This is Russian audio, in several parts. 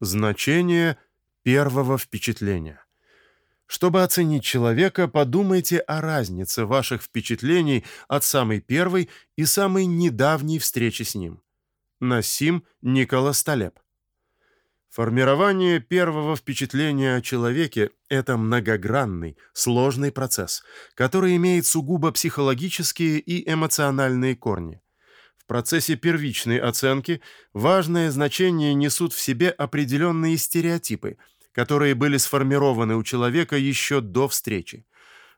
Значение первого впечатления. Чтобы оценить человека, подумайте о разнице ваших впечатлений от самой первой и самой недавней встречи с ним. Насим Николас Талеб. Формирование первого впечатления о человеке это многогранный, сложный процесс, который имеет сугубо психологические и эмоциональные корни. В процессе первичной оценки важное значение несут в себе определенные стереотипы, которые были сформированы у человека еще до встречи.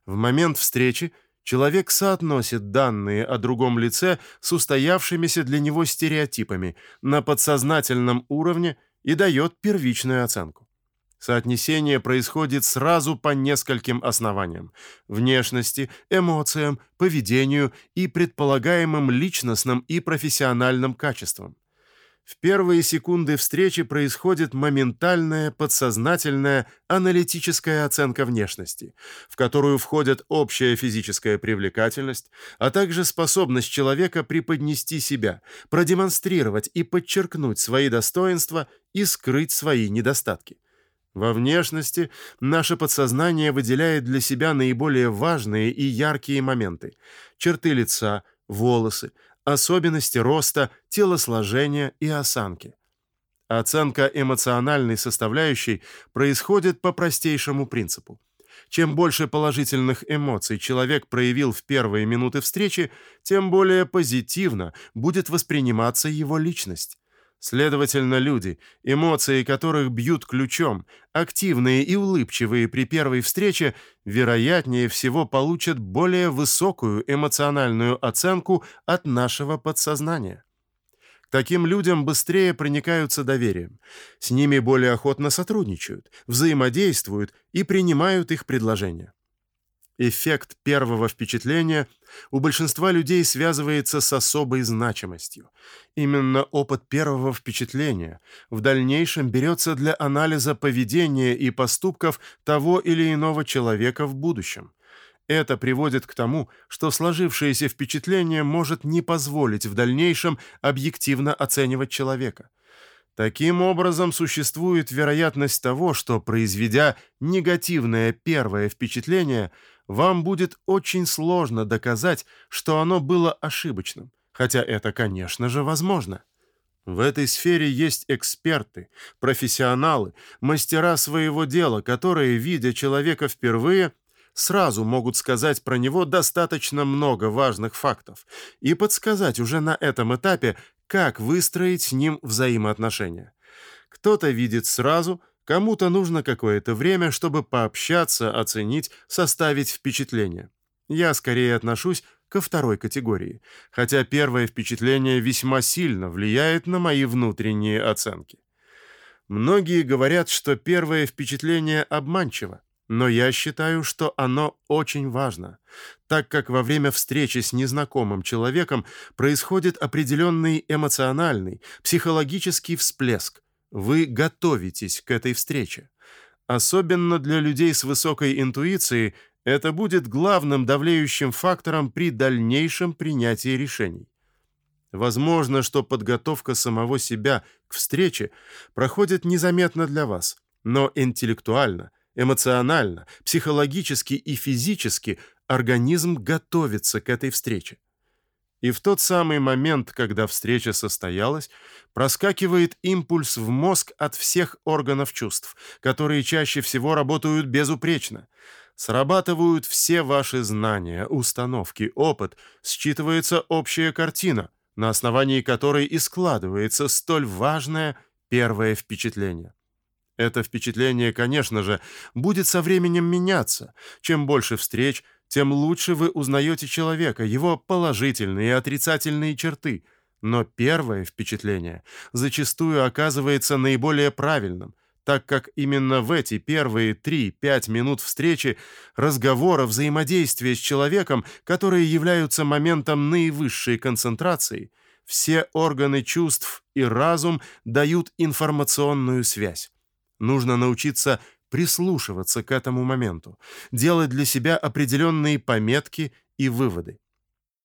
В момент встречи человек соотносит данные о другом лице с устоявшимися для него стереотипами на подсознательном уровне и дает первичную оценку. Соотнесение происходит сразу по нескольким основаниям: внешности, эмоциям, поведению и предполагаемым личностным и профессиональным качествам. В первые секунды встречи происходит моментальная подсознательная аналитическая оценка внешности, в которую входят общая физическая привлекательность, а также способность человека преподнести себя, продемонстрировать и подчеркнуть свои достоинства и скрыть свои недостатки. Во внешности наше подсознание выделяет для себя наиболее важные и яркие моменты: черты лица, волосы, особенности роста, телосложения и осанки. Оценка эмоциональной составляющей происходит по простейшему принципу. Чем больше положительных эмоций человек проявил в первые минуты встречи, тем более позитивно будет восприниматься его личность. Следовательно, люди, эмоции которых бьют ключом, активные и улыбчивые при первой встрече, вероятнее всего получат более высокую эмоциональную оценку от нашего подсознания. К таким людям быстрее проникаются доверием. С ними более охотно сотрудничают, взаимодействуют и принимают их предложения. Эффект первого впечатления у большинства людей связывается с особой значимостью. Именно опыт первого впечатления в дальнейшем берется для анализа поведения и поступков того или иного человека в будущем. Это приводит к тому, что сложившееся впечатление может не позволить в дальнейшем объективно оценивать человека. Таким образом, существует вероятность того, что произведя негативное первое впечатление, вам будет очень сложно доказать, что оно было ошибочным, хотя это, конечно же, возможно. В этой сфере есть эксперты, профессионалы, мастера своего дела, которые, видя человека впервые, сразу могут сказать про него достаточно много важных фактов и подсказать уже на этом этапе, как выстроить с ним взаимоотношения. Кто-то видит сразу, Кому-то нужно какое-то время, чтобы пообщаться, оценить, составить впечатление. Я скорее отношусь ко второй категории, хотя первое впечатление весьма сильно влияет на мои внутренние оценки. Многие говорят, что первое впечатление обманчиво, но я считаю, что оно очень важно, так как во время встречи с незнакомым человеком происходит определенный эмоциональный, психологический всплеск, вы готовитесь к этой встрече. Особенно для людей с высокой интуицией это будет главным давлеющим фактором при дальнейшем принятии решений. Возможно, что подготовка самого себя к встрече проходит незаметно для вас, но интеллектуально, эмоционально, психологически и физически организм готовится к этой встрече. И в тот самый момент, когда встреча состоялась, проскакивает импульс в мозг от всех органов чувств, которые чаще всего работают безупречно. Срабатывают все ваши знания, установки, опыт, считывается общая картина, на основании которой и складывается столь важное первое впечатление. Это впечатление, конечно же, будет со временем меняться. Чем больше встреч, тем лучше вы узнаете человека, его положительные и отрицательные черты. Но первое впечатление зачастую оказывается наиболее правильным, так как именно в эти первые 3-5 минут встречи, разговора, взаимодействия с человеком, которые являются моментом наивысшей концентрации, все органы чувств и разум дают информационную связь. Нужно научиться прислушиваться к этому моменту, делать для себя определенные пометки и выводы.